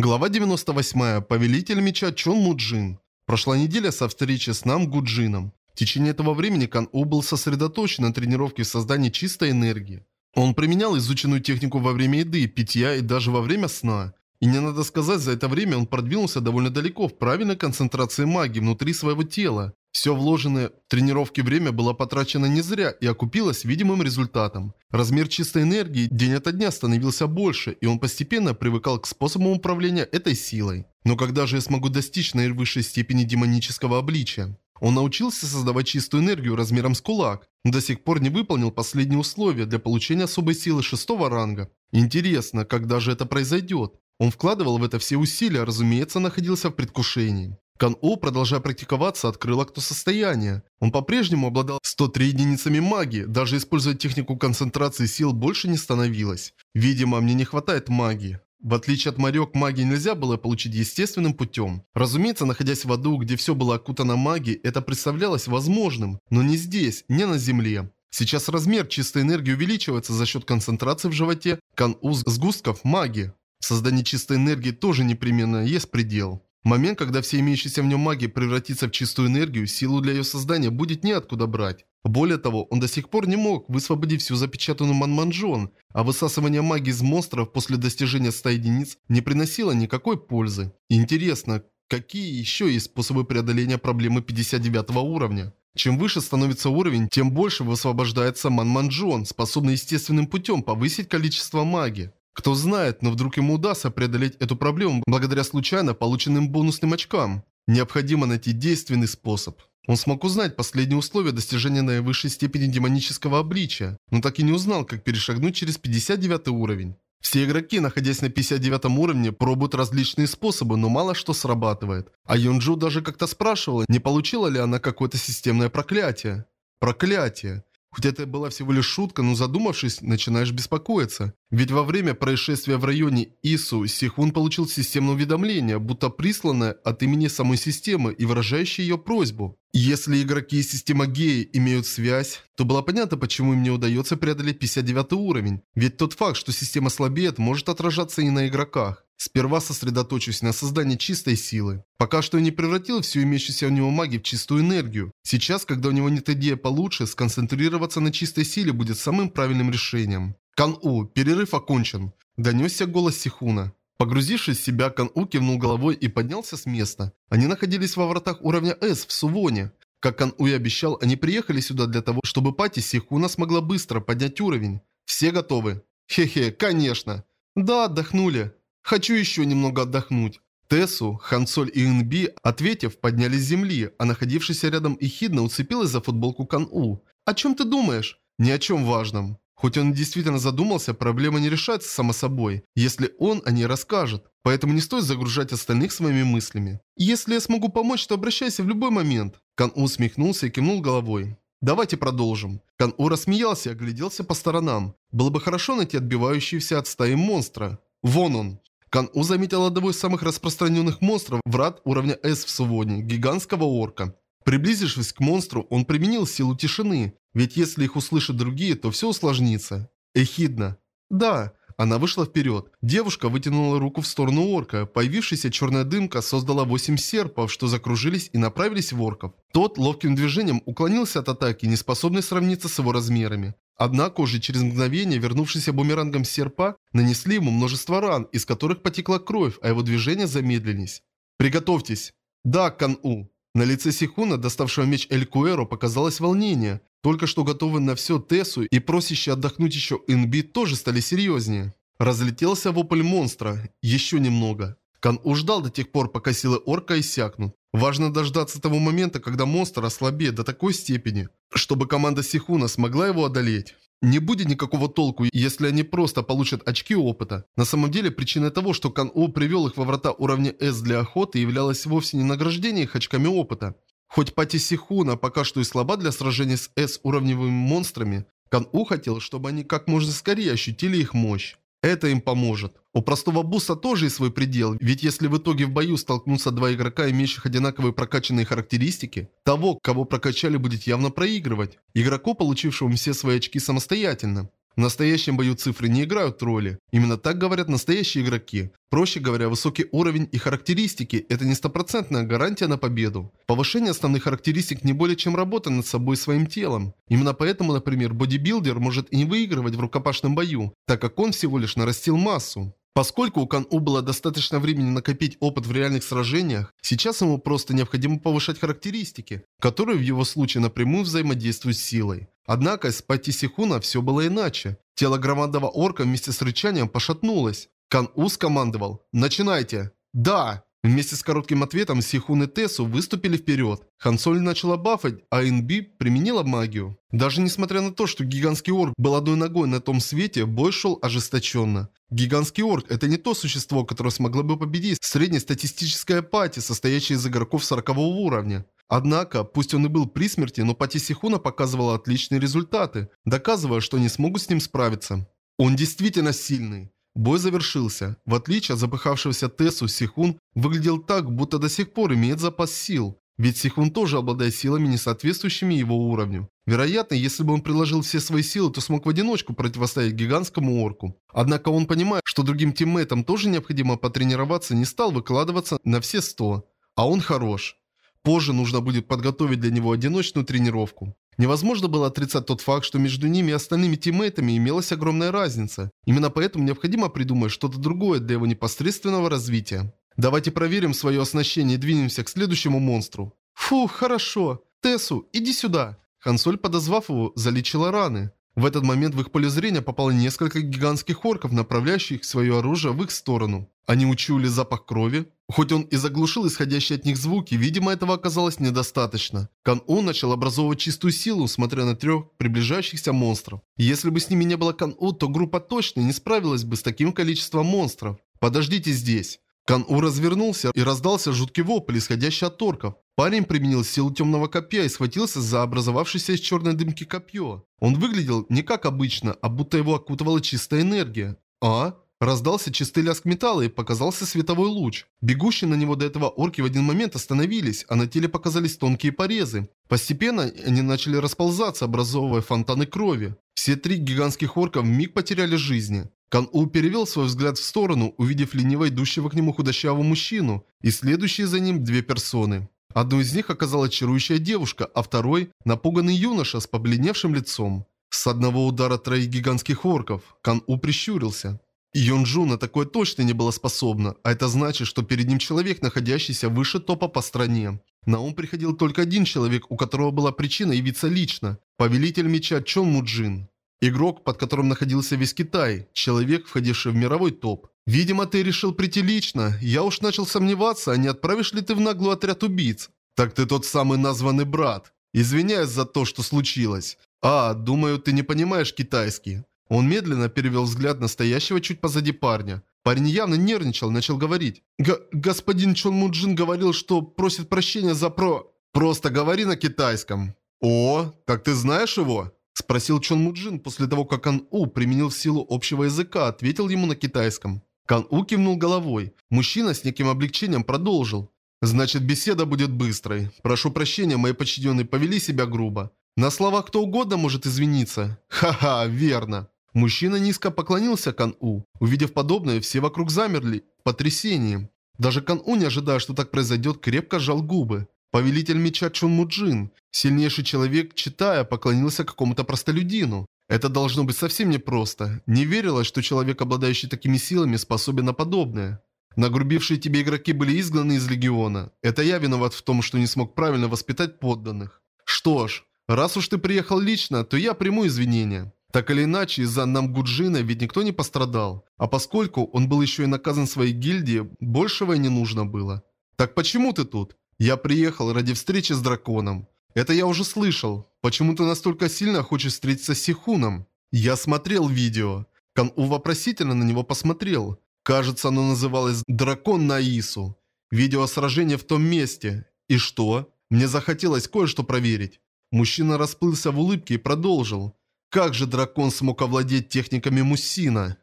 Глава 98. Повелитель меча Чон Муджин. Прошла неделя со встречи с нам Гуджином. В течение этого времени Кан У был сосредоточен на тренировке в создании чистой энергии. Он применял изученную технику во время еды, питья и даже во время сна. И не надо сказать, за это время он продвинулся довольно далеко в правильной концентрации магии внутри своего тела. Все вложенное в тренировки время было потрачено не зря и окупилось видимым результатом. Размер чистой энергии день ото дня становился больше, и он постепенно привыкал к способам управления этой силой. Но когда же я смогу достичь наивысшей степени демонического обличия? Он научился создавать чистую энергию размером с кулак, но до сих пор не выполнил последние условия для получения особой силы шестого ранга. Интересно, когда же это произойдет? Он вкладывал в это все усилия, разумеется, находился в предвкушении. Кан-О, продолжая практиковаться, открыл акту состояния. Он по-прежнему обладал 103 единицами магии, даже используя технику концентрации сил больше не становилось. Видимо, мне не хватает магии. В отличие от морек, магии нельзя было получить естественным путем. Разумеется, находясь в аду, где все было окутано магией, это представлялось возможным, но не здесь, не на земле. Сейчас размер чистой энергии увеличивается за счет концентрации в животе кан-у сгустков магии. В создании чистой энергии тоже непременно есть предел. Момент, когда все имеющиеся в нем магии превратится в чистую энергию, силу для ее создания будет неоткуда брать. Более того, он до сих пор не мог высвободить всю запечатанную манманжон, а высасывание магии из монстров после достижения 100 единиц не приносило никакой пользы. Интересно, какие еще есть способы преодоления проблемы 59 уровня? Чем выше становится уровень, тем больше высвобождается манманжон, способный естественным путем повысить количество магии. Кто знает, но вдруг ему удастся преодолеть эту проблему благодаря случайно полученным бонусным очкам. Необходимо найти действенный способ. Он смог узнать последние условия достижения наивысшей степени демонического обличия, но так и не узнал, как перешагнуть через 59 уровень. Все игроки, находясь на 59 уровне, пробуют различные способы, но мало что срабатывает. А Юнджу даже как-то спрашивала, не получила ли она какое-то системное проклятие. Проклятие. Хоть это была всего лишь шутка, но задумавшись, начинаешь беспокоиться. Ведь во время происшествия в районе Ису Сихун получил системное уведомление, будто присланное от имени самой системы и выражающее ее просьбу. Если игроки из системы Геи имеют связь, то было понятно, почему им не удается преодолеть 59 уровень. Ведь тот факт, что система слабеет, может отражаться и на игроках. Сперва сосредоточусь на создании чистой силы. Пока что я не превратил всю имеющуюся у него магию в чистую энергию. Сейчас, когда у него нет идеи получше, сконцентрироваться на чистой силе будет самым правильным решением. Кан-У, перерыв окончен. Донесся голос Сихуна. Погрузившись в себя, Кан-У кивнул головой и поднялся с места. Они находились во вратах уровня С в Сувоне. Как Кан-У и обещал, они приехали сюда для того, чтобы пати Сихуна смогла быстро поднять уровень. Все готовы? Хе-хе, конечно. Да, отдохнули. Хочу еще немного отдохнуть. Тессу, Хансоль и Инби, ответив, поднялись с земли, а находившийся рядом Ихидна уцепилась за футболку Кан-У. «О чем ты думаешь?» «Ни о чем важном». Хоть он действительно задумался, проблема не решается само собой, если он о ней расскажет. Поэтому не стоит загружать остальных своими мыслями. «Если я смогу помочь, то обращайся в любой момент». Кан-У усмехнулся и кивнул головой. «Давайте продолжим». Кан-У рассмеялся и огляделся по сторонам. Было бы хорошо найти отбивающийся от стаи монстра. Вон он. Кан-У заметил одного из самых распространенных монстров врат уровня S в Сувоне – гигантского орка. Приблизившись к монстру, он применил силу тишины, ведь если их услышат другие, то все усложнится. Эхидна. Да, она вышла вперед. Девушка вытянула руку в сторону орка. Появившаяся черная дымка создала восемь серпов, что закружились и направились в орков. Тот ловким движением уклонился от атаки, не способной сравниться с его размерами. Однако уже через мгновение вернувшийся бумерангом серпа нанесли ему множество ран, из которых потекла кровь, а его движения замедлились. «Приготовьтесь!» «Да, Кан-У!» На лице Сихуна, доставшего меч Эль Куэро, показалось волнение. Только что готовый на все Тессу и просящий отдохнуть еще Инби тоже стали серьезнее. Разлетелся вопль монстра. Еще немного. Кан-У ждал до тех пор, пока силы орка иссякнут. Важно дождаться того момента, когда монстр ослабеет до такой степени, чтобы команда Сихуна смогла его одолеть. Не будет никакого толку, если они просто получат очки опыта. На самом деле, причиной того, что Кан-О привел их во врата уровня S для охоты, являлось вовсе не награждение их очками опыта. Хоть Пати Сихуна пока что и слаба для сражения с S уровневыми монстрами, Кан-У хотел, чтобы они как можно скорее ощутили их мощь. Это им поможет. У простого буста тоже есть свой предел, ведь если в итоге в бою столкнутся два игрока, имеющих одинаковые прокачанные характеристики, того, кого прокачали, будет явно проигрывать. Игроку, получившему все свои очки самостоятельно. В настоящем бою цифры не играют роли. Именно так говорят настоящие игроки. Проще говоря, высокий уровень и характеристики – это не стопроцентная гарантия на победу. Повышение основных характеристик не более чем работа над собой и своим телом. Именно поэтому, например, бодибилдер может и не выигрывать в рукопашном бою, так как он всего лишь нарастил массу. Поскольку у Кан-У было достаточно времени накопить опыт в реальных сражениях, сейчас ему просто необходимо повышать характеристики, которые в его случае напрямую взаимодействуют с силой. Однако с Пати Сихуна все было иначе. Тело громадного орка вместе с рычанием пошатнулось. Кан-У скомандовал «Начинайте!» «Да!» Вместе с коротким ответом Сихун и Тесу выступили вперед. Хансоль начала бафать, а Инби применила магию. Даже несмотря на то, что гигантский орк был одной ногой на том свете, бой шел ожесточенно. Гигантский орк – это не то существо, которое смогло бы победить среднестатистическая пати, состоящая из игроков 40 уровня. Однако, пусть он и был при смерти, но пати Сихуна показывала отличные результаты, доказывая, что они смогут с ним справиться. Он действительно сильный. Бой завершился. В отличие от запыхавшегося Тесу, Сихун выглядел так, будто до сих пор имеет запас сил. Ведь Сихун тоже обладает силами, не соответствующими его уровню. Вероятно, если бы он приложил все свои силы, то смог в одиночку противостоять гигантскому орку. Однако он понимает, что другим тиммейтам тоже необходимо потренироваться, не стал выкладываться на все 100. А он хорош. Позже нужно будет подготовить для него одиночную тренировку. Невозможно было отрицать тот факт, что между ними и остальными тиммейтами имелась огромная разница. Именно поэтому необходимо придумать что-то другое для его непосредственного развития. Давайте проверим свое оснащение и двинемся к следующему монстру. Фух, хорошо. Тессу, иди сюда. Хансоль, подозвав его, залечила раны. В этот момент в их поле зрения попало несколько гигантских орков, направляющих свое оружие в их сторону. Они учуяли запах крови. Хоть он и заглушил исходящие от них звуки, видимо, этого оказалось недостаточно. Кан-У начал образовывать чистую силу, смотря на трех приближающихся монстров. Если бы с ними не было Кан-У, то группа точно не справилась бы с таким количеством монстров. «Подождите здесь». Кан-У развернулся и раздался жуткий вопль, исходящий от торков. Парень применил силу темного копья и схватился за образовавшееся из черной дымки копье. Он выглядел не как обычно, а будто его окутывала чистая энергия. А? Раздался чистый лязг металла и показался световой луч. Бегущие на него до этого орки в один момент остановились, а на теле показались тонкие порезы. Постепенно они начали расползаться, образовывая фонтаны крови. Все три гигантских орка миг потеряли жизни. Кан-У перевел свой взгляд в сторону, увидев лениво идущего к нему худощавого мужчину, и следующие за ним две персоны. Одной из них оказалась чарующая девушка, а второй – напуганный юноша с побледневшим лицом. С одного удара троих гигантских орков Кан-У прищурился. Йонджу на такое точно не была способна, а это значит, что перед ним человек, находящийся выше топа по стране. На ум приходил только один человек, у которого была причина явиться лично – повелитель меча Чон Муджин. Игрок, под которым находился весь Китай, человек, входивший в мировой топ. Видимо, ты решил прийти лично. Я уж начал сомневаться, а не отправишь ли ты в наглую отряд убийц. Так ты тот самый названный брат. Извиняюсь за то, что случилось. А, думаю, ты не понимаешь китайский. Он медленно перевел взгляд настоящего чуть позади парня. Парень явно нервничал, начал говорить. Г «Господин Чон Муджин говорил, что просит прощения за про...» «Просто говори на китайском». «О, так ты знаешь его?» Спросил Чон Муджин после того, как Кан У применил силу общего языка, ответил ему на китайском. Кан У кивнул головой. Мужчина с неким облегчением продолжил. «Значит, беседа будет быстрой. Прошу прощения, мои подчиненные повели себя грубо. На словах кто угодно может извиниться. Ха-ха, верно». Мужчина низко поклонился Кан-У. Увидев подобное, все вокруг замерли, потрясением. Даже Кан-У, не ожидая, что так произойдет, крепко сжал губы. Повелитель меча Чун Муджин, сильнейший человек, читая, поклонился какому-то простолюдину. Это должно быть совсем непросто. Не верилось, что человек, обладающий такими силами, способен на подобное. Нагрубившие тебе игроки были изгнаны из Легиона. Это я виноват в том, что не смог правильно воспитать подданных. Что ж, раз уж ты приехал лично, то я приму извинения. Так или иначе, из-за Намгуджина ведь никто не пострадал. А поскольку он был еще и наказан своей гильдией, большего и не нужно было. Так почему ты тут? Я приехал ради встречи с драконом. Это я уже слышал. Почему ты настолько сильно хочешь встретиться с Сихуном? Я смотрел видео. Кан-У вопросительно на него посмотрел. Кажется, оно называлось «Дракон на Ису». Видео сражения в том месте. И что? Мне захотелось кое-что проверить. Мужчина расплылся в улыбке и продолжил. Как же дракон смог овладеть техниками Муссина?